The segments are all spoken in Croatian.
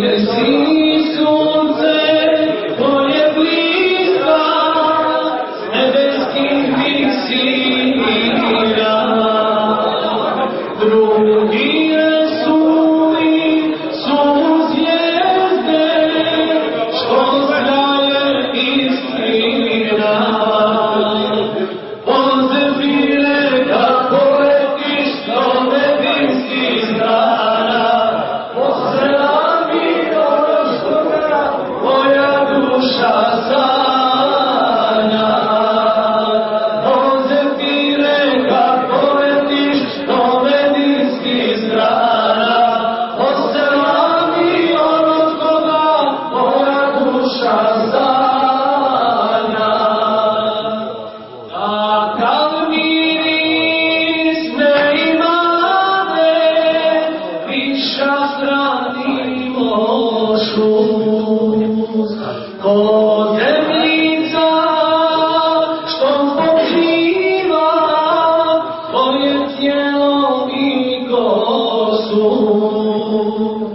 mercy Oh,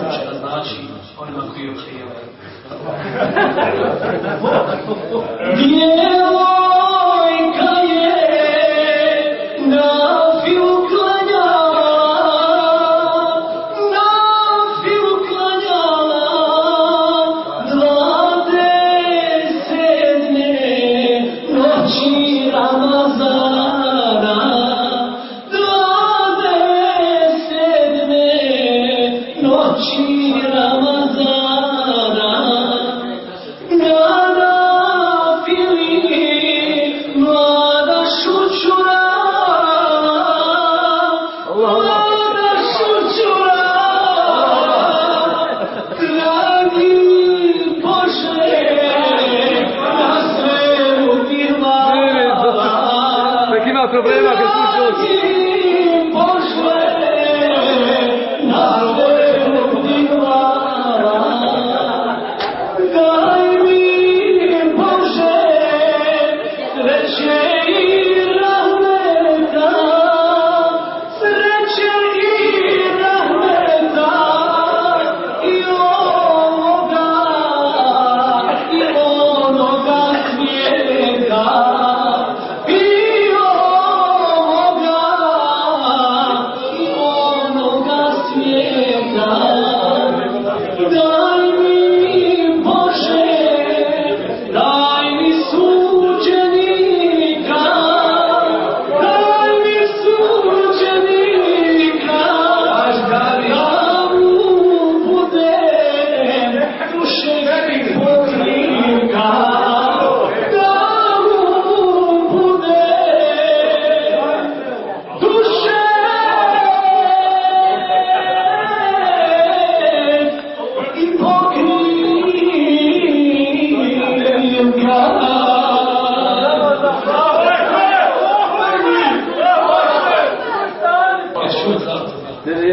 znači naznači onima koji je oprijevaju. Vjero Jesus.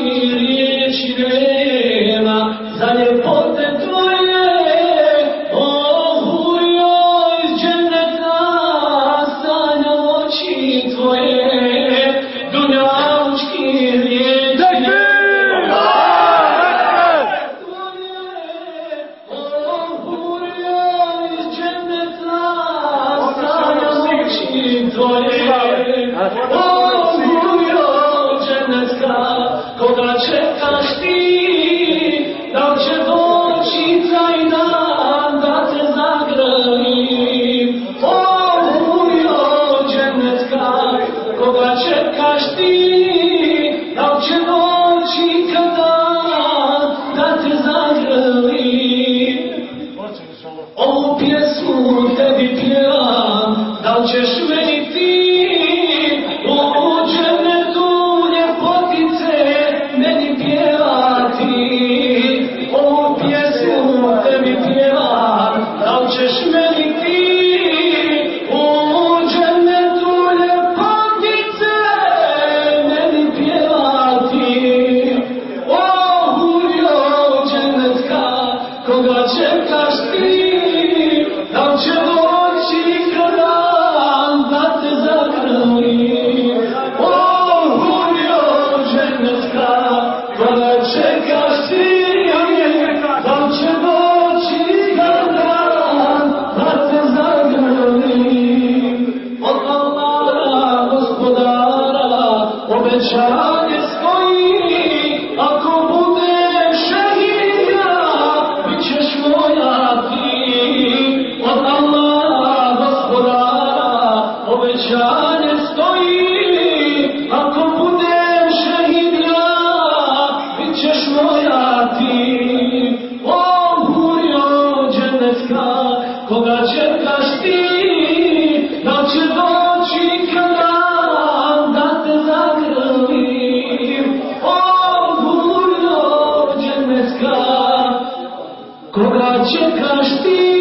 mi riječi za ljepote tvoje. O hujo iz dženeta stanja oči tvoje, dunjavučki riječi tvoje. O hujo iz dženeta stanja oči tvoje. čekaš ti, da će doći da te zagrlim. O, buljo, dženecka, koga čekaš ti,